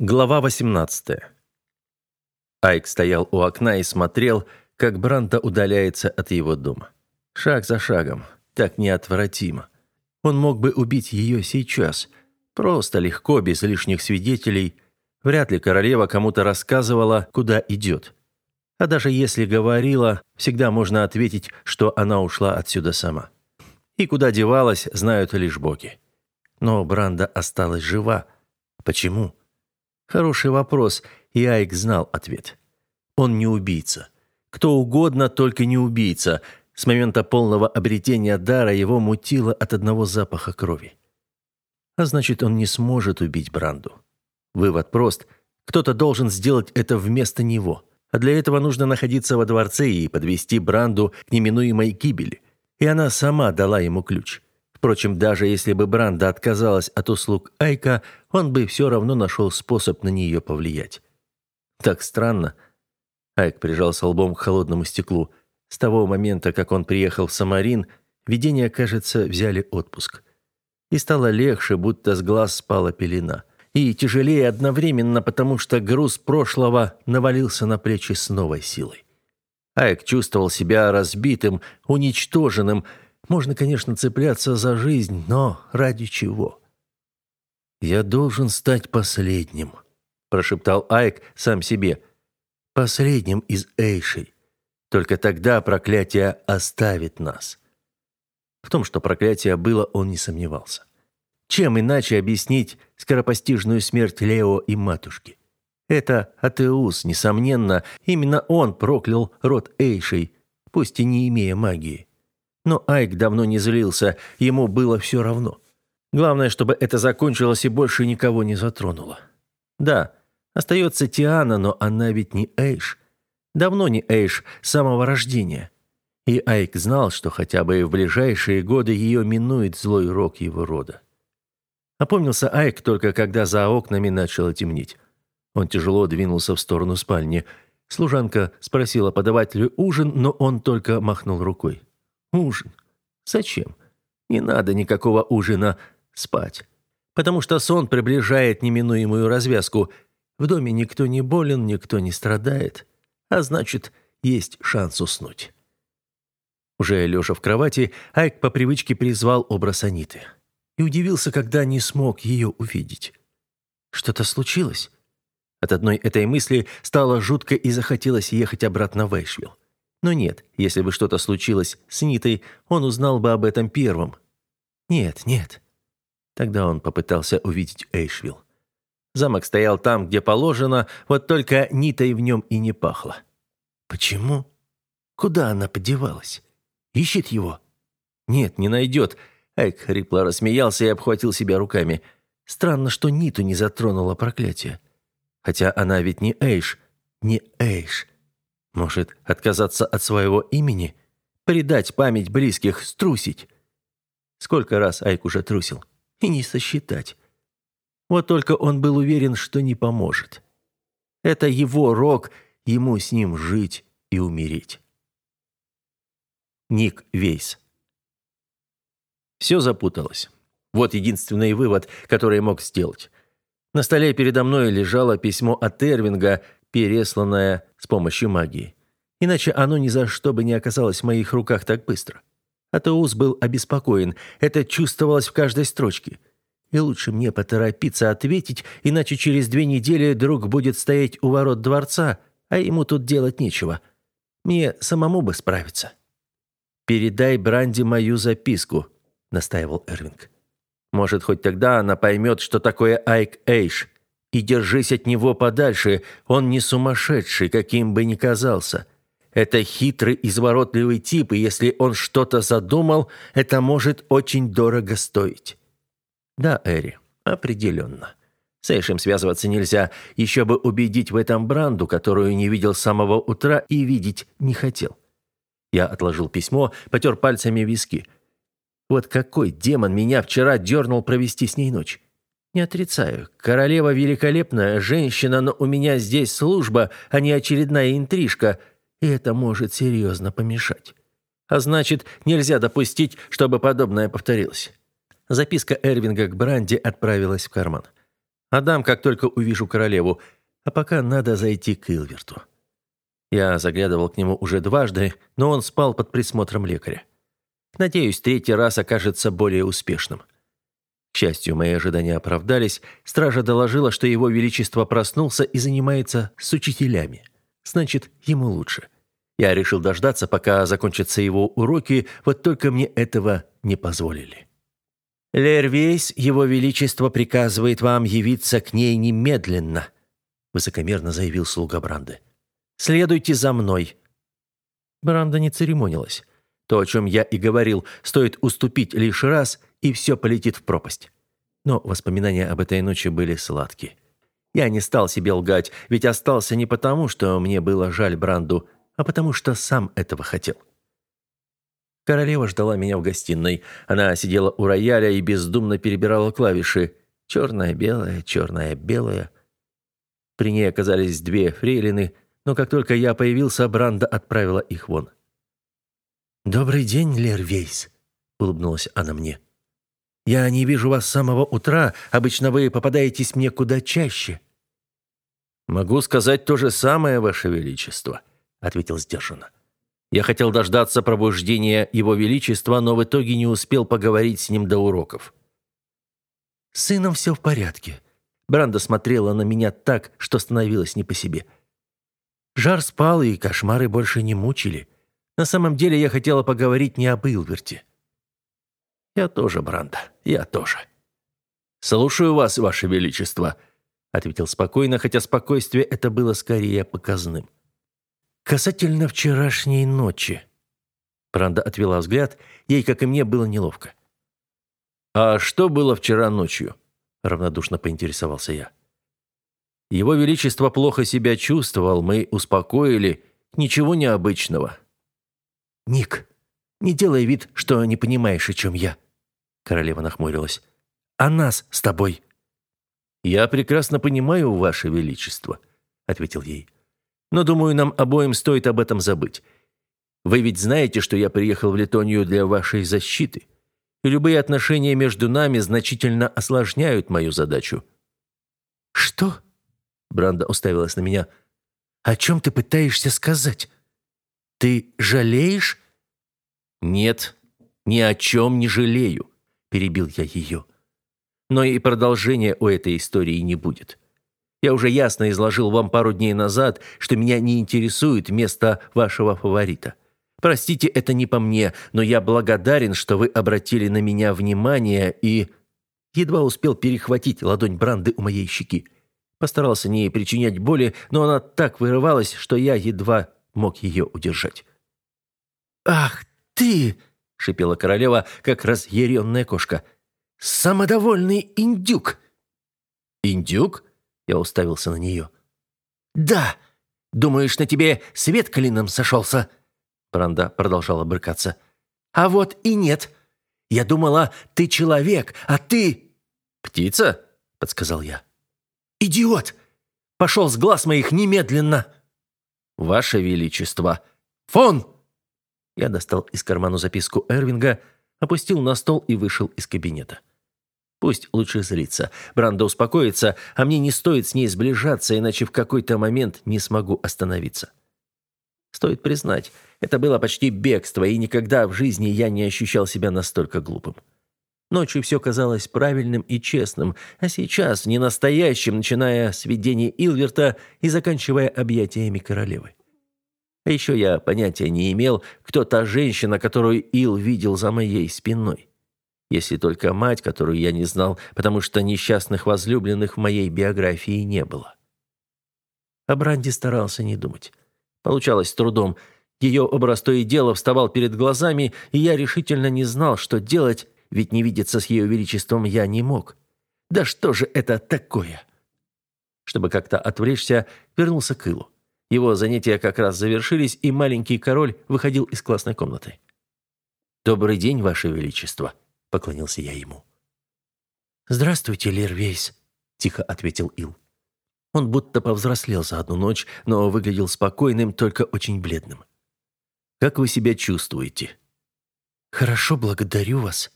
Глава 18. Айк стоял у окна и смотрел, как Бранта удаляется от его дома. Шаг за шагом, так неотвратимо. Он мог бы убить ее сейчас, просто легко, без лишних свидетелей. Вряд ли королева кому-то рассказывала, куда идет. А даже если говорила, всегда можно ответить, что она ушла отсюда сама. И куда девалась, знают лишь боги. Но Бранда осталась жива. Почему? Хороший вопрос, и Айк знал ответ. Он не убийца. Кто угодно, только не убийца. С момента полного обретения дара его мутило от одного запаха крови. А значит, он не сможет убить Бранду. Вывод прост. Кто-то должен сделать это вместо него. А для этого нужно находиться во дворце и подвести Бранду к неминуемой гибели. И она сама дала ему ключ. Впрочем, даже если бы Бранда отказалась от услуг Айка, он бы все равно нашел способ на нее повлиять. Так странно. Айк прижался лбом к холодному стеклу. С того момента, как он приехал в Самарин, видения, кажется, взяли отпуск. И стало легче, будто с глаз спала пелена. И тяжелее одновременно, потому что груз прошлого навалился на плечи с новой силой. Айк чувствовал себя разбитым, уничтоженным, можно, конечно, цепляться за жизнь, но ради чего? «Я должен стать последним», – прошептал Айк сам себе. «Последним из Эйшей. Только тогда проклятие оставит нас». В том, что проклятие было, он не сомневался. Чем иначе объяснить скоропостижную смерть Лео и матушки? Это Атеус, несомненно, именно он проклял род Эйшей, пусть и не имея магии. Но Айк давно не злился, ему было все равно. Главное, чтобы это закончилось и больше никого не затронуло. Да, остается Тиана, но она ведь не Эйш. Давно не Эйш, с самого рождения. И Айк знал, что хотя бы в ближайшие годы ее минует злой рок его рода. Опомнился Айк только когда за окнами начало темнеть. Он тяжело двинулся в сторону спальни. Служанка спросила, подавать ли ужин, но он только махнул рукой. Ужин. Зачем? Не надо никакого ужина. Спать. Потому что сон приближает неминуемую развязку. В доме никто не болен, никто не страдает. А значит, есть шанс уснуть. Уже лежа в кровати, Айк по привычке призвал образ Аниты. И удивился, когда не смог ее увидеть. Что-то случилось? От одной этой мысли стало жутко и захотелось ехать обратно в Эйшвилл. Но нет, если бы что-то случилось с Нитой, он узнал бы об этом первым. Нет, нет. Тогда он попытался увидеть Эйшвилл. Замок стоял там, где положено, вот только Нитой в нем и не пахло. Почему? Куда она подевалась? Ищет его? Нет, не найдет. Айк хрипло рассмеялся и обхватил себя руками. Странно, что Ниту не затронуло проклятие. Хотя она ведь не Эйш, не Эйш. Может, отказаться от своего имени? Предать память близких, струсить? Сколько раз Айк уже трусил? И не сосчитать. Вот только он был уверен, что не поможет. Это его рок, ему с ним жить и умереть. Ник Вейс Все запуталось. Вот единственный вывод, который мог сделать. На столе передо мной лежало письмо от Эрвинга – пересланное с помощью магии. Иначе оно ни за что бы не оказалось в моих руках так быстро. Атеус был обеспокоен, это чувствовалось в каждой строчке. И лучше мне поторопиться ответить, иначе через две недели друг будет стоять у ворот дворца, а ему тут делать нечего. Мне самому бы справиться. «Передай Бранди мою записку», — настаивал Эрвинг. «Может, хоть тогда она поймет, что такое Айк Эйш, и держись от него подальше, он не сумасшедший, каким бы ни казался. Это хитрый, изворотливый тип, и если он что-то задумал, это может очень дорого стоить. Да, Эри, определенно. С Эйшем связываться нельзя, еще бы убедить в этом Бранду, которую не видел с самого утра и видеть не хотел. Я отложил письмо, потер пальцами виски. Вот какой демон меня вчера дернул провести с ней ночь. Не отрицаю, королева великолепная женщина, но у меня здесь служба, а не очередная интрижка, и это может серьезно помешать. А значит, нельзя допустить, чтобы подобное повторилось. Записка Эрвинга к Бранди отправилась в карман. Отдам, как только увижу королеву, а пока надо зайти к Илверту». Я заглядывал к нему уже дважды, но он спал под присмотром лекаря. Надеюсь, третий раз окажется более успешным. Счастью, мои ожидания оправдались. Стража доложила, что его величество проснулся и занимается с учителями. Значит, ему лучше. Я решил дождаться, пока закончатся его уроки, вот только мне этого не позволили. «Лервейс, его величество приказывает вам явиться к ней немедленно», высокомерно заявил слуга Бранды. «Следуйте за мной». Бранда не церемонилась. То, о чем я и говорил, стоит уступить лишь раз, и все полетит в пропасть. Но воспоминания об этой ночи были сладкие. Я не стал себе лгать, ведь остался не потому, что мне было жаль Бранду, а потому что сам этого хотел. Королева ждала меня в гостиной. Она сидела у рояля и бездумно перебирала клавиши. Черная-белая, черная-белая. При ней оказались две фрейлины, но как только я появился, Бранда отправила их вон. «Добрый день, Лервейс», — улыбнулась она мне. Я не вижу вас с самого утра. Обычно вы попадаетесь мне куда чаще». «Могу сказать то же самое, Ваше Величество», — ответил сдержанно. «Я хотел дождаться пробуждения Его Величества, но в итоге не успел поговорить с ним до уроков». «С сыном все в порядке». Бранда смотрела на меня так, что становилось не по себе. Жар спал, и кошмары больше не мучили. На самом деле я хотела поговорить не об Илверте. «Я тоже, Бранда, я тоже». «Слушаю вас, Ваше Величество», — ответил спокойно, хотя спокойствие это было скорее показным. «Касательно вчерашней ночи». Бранда отвела взгляд, ей, как и мне, было неловко. «А что было вчера ночью?» — равнодушно поинтересовался я. «Его Величество плохо себя чувствовал, мы успокоили, ничего необычного». «Ник, не делай вид, что не понимаешь, о чем я», Королева нахмурилась. «А нас с тобой?» «Я прекрасно понимаю, Ваше Величество», — ответил ей. «Но, думаю, нам обоим стоит об этом забыть. Вы ведь знаете, что я приехал в Литонию для вашей защиты, и любые отношения между нами значительно осложняют мою задачу». «Что?» — Бранда уставилась на меня. «О чем ты пытаешься сказать? Ты жалеешь?» «Нет, ни о чем не жалею перебил я ее. Но и продолжения у этой истории не будет. Я уже ясно изложил вам пару дней назад, что меня не интересует место вашего фаворита. Простите, это не по мне, но я благодарен, что вы обратили на меня внимание и едва успел перехватить ладонь Бранды у моей щеки. Постарался не причинять боли, но она так вырывалась, что я едва мог ее удержать. «Ах ты!» — шипела королева, как разъяренная кошка. «Самодовольный индюк!» «Индюк?» — я уставился на нее. «Да! Думаешь, на тебе свет клином сошелся?» Бранда продолжала брыкаться. «А вот и нет. Я думала, ты человек, а ты...» «Птица?» — подсказал я. «Идиот! Пошел с глаз моих немедленно!» «Ваше Величество!» «Фон!» Я достал из кармана записку Эрвинга, опустил на стол и вышел из кабинета. Пусть лучше злится. Бранда успокоится, а мне не стоит с ней сближаться, иначе в какой-то момент не смогу остановиться. Стоит признать, это было почти бегство, и никогда в жизни я не ощущал себя настолько глупым. Ночью все казалось правильным и честным, а сейчас не настоящим, начиная с видения Илверта и заканчивая объятиями королевы. А еще я понятия не имел, кто та женщина, которую Ил видел за моей спиной. Если только мать, которую я не знал, потому что несчастных возлюбленных в моей биографии не было. О Бранди старался не думать. Получалось трудом. Ее образ то и дело вставал перед глазами, и я решительно не знал, что делать, ведь не видеться с ее величеством я не мог. Да что же это такое? Чтобы как-то отвлечься, вернулся к Илу. Его занятия как раз завершились, и маленький король выходил из классной комнаты. «Добрый день, Ваше Величество», — поклонился я ему. «Здравствуйте, Лервейс», — тихо ответил Ил. Он будто повзрослел за одну ночь, но выглядел спокойным, только очень бледным. «Как вы себя чувствуете?» «Хорошо, благодарю вас».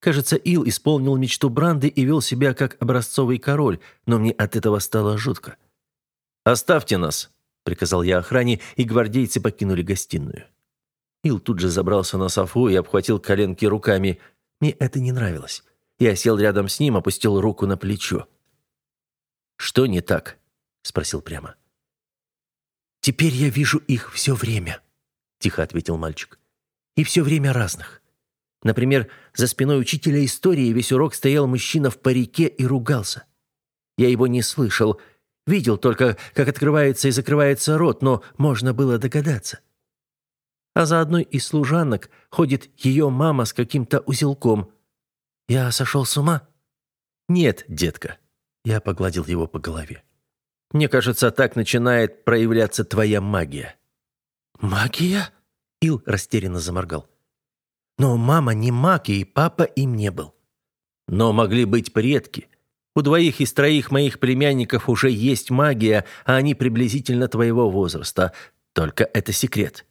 Кажется, Ил исполнил мечту Бранды и вел себя как образцовый король, но мне от этого стало жутко. «Оставьте нас», — приказал я охране, и гвардейцы покинули гостиную. Ил тут же забрался на софу и обхватил коленки руками. Мне это не нравилось. Я сел рядом с ним, опустил руку на плечо. «Что не так?» — спросил прямо. «Теперь я вижу их все время», — тихо ответил мальчик. «И все время разных. Например, за спиной учителя истории весь урок стоял мужчина в парике и ругался. Я его не слышал, видел только, как открывается и закрывается рот, но можно было догадаться. А за одной из служанок ходит ее мама с каким-то узелком. Я сошел с ума? Нет, детка. Я погладил его по голове. Мне кажется, так начинает проявляться твоя магия. Магия? Ил растерянно заморгал. Но мама не маг, и папа им не был. Но могли быть предки. У двоих из троих моих племянников уже есть магия, а они приблизительно твоего возраста. Только это секрет.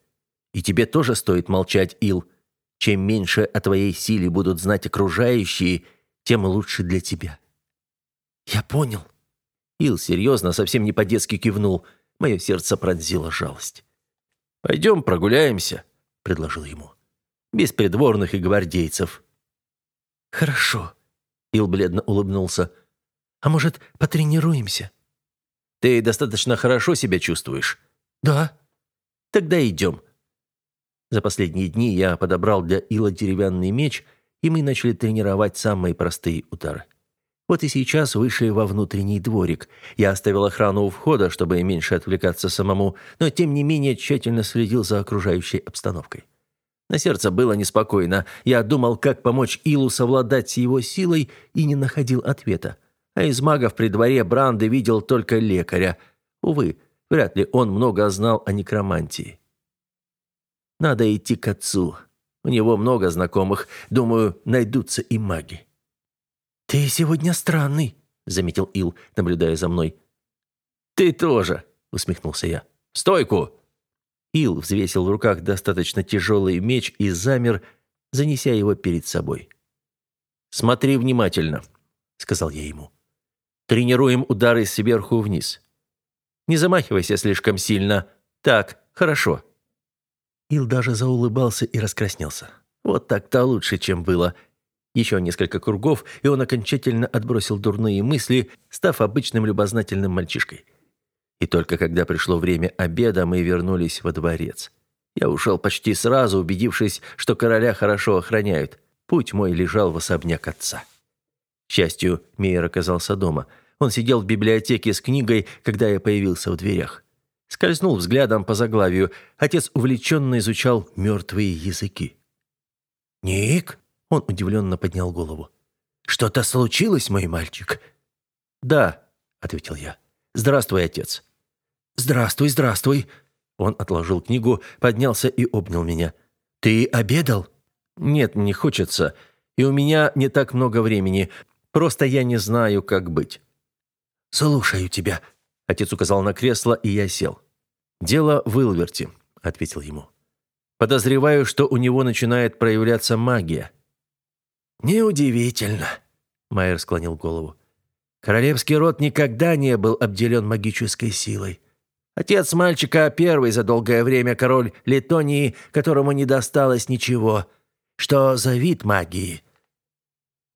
И тебе тоже стоит молчать, Ил. Чем меньше о твоей силе будут знать окружающие, тем лучше для тебя. Я понял. Ил серьезно, совсем не по-детски кивнул. Мое сердце пронзило жалость. «Пойдем прогуляемся», — предложил ему без придворных и гвардейцев. Хорошо, Ил бледно улыбнулся. А может, потренируемся? Ты достаточно хорошо себя чувствуешь? Да. Тогда идем. За последние дни я подобрал для Ила деревянный меч, и мы начали тренировать самые простые удары. Вот и сейчас вышли во внутренний дворик. Я оставил охрану у входа, чтобы меньше отвлекаться самому, но тем не менее тщательно следил за окружающей обстановкой. На сердце было неспокойно. Я думал, как помочь Илу совладать с его силой, и не находил ответа. А из магов при дворе Бранды видел только лекаря. Увы, вряд ли он много знал о некромантии. Надо идти к отцу. У него много знакомых. Думаю, найдутся и маги. «Ты сегодня странный», — заметил Ил, наблюдая за мной. «Ты тоже», — усмехнулся я. «Стойку!» Ил взвесил в руках достаточно тяжелый меч и замер, занеся его перед собой. «Смотри внимательно», — сказал я ему. «Тренируем удары сверху вниз. Не замахивайся слишком сильно. Так, хорошо». Ил даже заулыбался и раскраснелся. Вот так-то лучше, чем было. Еще несколько кругов, и он окончательно отбросил дурные мысли, став обычным любознательным мальчишкой. И только когда пришло время обеда, мы вернулись во дворец. Я ушел почти сразу, убедившись, что короля хорошо охраняют. Путь мой лежал в особняк отца. Счастью, Мейер оказался дома. Он сидел в библиотеке с книгой, когда я появился в дверях. Скользнул взглядом по заглавию. Отец увлеченно изучал мертвые языки. «Ник?» — он удивленно поднял голову. «Что-то случилось, мой мальчик?» «Да», — ответил я. «Здравствуй, отец». «Здравствуй, здравствуй!» Он отложил книгу, поднялся и обнял меня. «Ты обедал?» «Нет, не хочется. И у меня не так много времени. Просто я не знаю, как быть». «Слушаю тебя», — отец указал на кресло, и я сел. «Дело в Илверте», — ответил ему. «Подозреваю, что у него начинает проявляться магия». «Неудивительно», — Майер склонил голову. «Королевский род никогда не был обделен магической силой. Отец мальчика первый за долгое время король Литонии, которому не досталось ничего. Что за вид магии?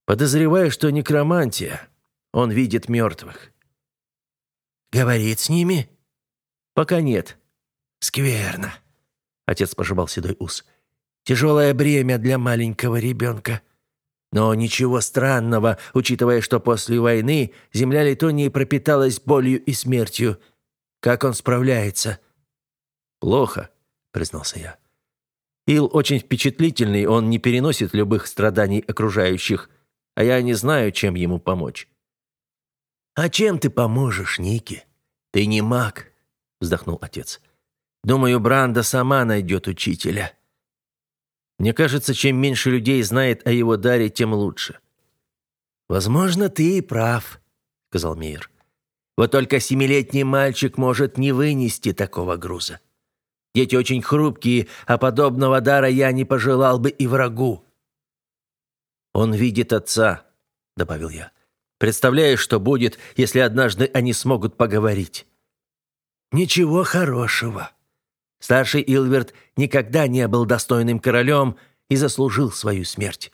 Подозреваю, что некромантия. Он видит мертвых. Говорит с ними? Пока нет. Скверно. Отец пожевал седой ус. Тяжелое бремя для маленького ребенка. Но ничего странного, учитывая, что после войны земля Литонии пропиталась болью и смертью – как он справляется?» «Плохо», — признался я. «Ил очень впечатлительный, он не переносит любых страданий окружающих, а я не знаю, чем ему помочь». «А чем ты поможешь, Ники? Ты не маг», — вздохнул отец. «Думаю, Бранда сама найдет учителя». «Мне кажется, чем меньше людей знает о его даре, тем лучше». «Возможно, ты и прав», — сказал Мейер. Вот только семилетний мальчик может не вынести такого груза. Дети очень хрупкие, а подобного дара я не пожелал бы и врагу. «Он видит отца», — добавил я. «Представляешь, что будет, если однажды они смогут поговорить?» «Ничего хорошего. Старший Илверт никогда не был достойным королем и заслужил свою смерть.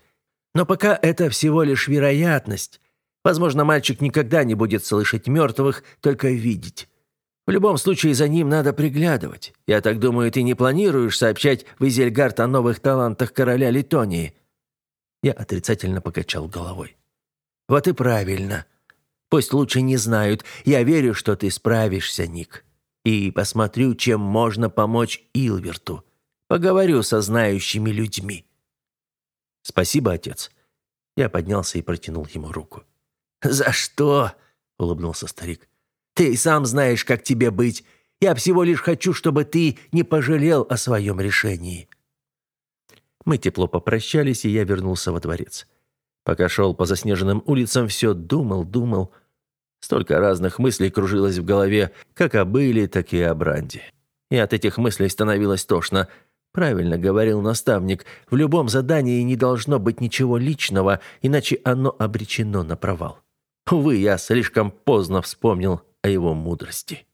Но пока это всего лишь вероятность. Возможно, мальчик никогда не будет слышать мертвых, только видеть. В любом случае, за ним надо приглядывать. Я так думаю, ты не планируешь сообщать в Изельгард о новых талантах короля Литонии?» Я отрицательно покачал головой. «Вот и правильно. Пусть лучше не знают. Я верю, что ты справишься, Ник. И посмотрю, чем можно помочь Илверту. Поговорю со знающими людьми». «Спасибо, отец». Я поднялся и протянул ему руку. «За что?» — улыбнулся старик. «Ты сам знаешь, как тебе быть. Я всего лишь хочу, чтобы ты не пожалел о своем решении». Мы тепло попрощались, и я вернулся во дворец. Пока шел по заснеженным улицам, все думал, думал. Столько разных мыслей кружилось в голове, как о Быле, так и о Бранде. И от этих мыслей становилось тошно. Правильно говорил наставник, в любом задании не должно быть ничего личного, иначе оно обречено на провал. Увы, я слишком поздно вспомнил о его мудрости.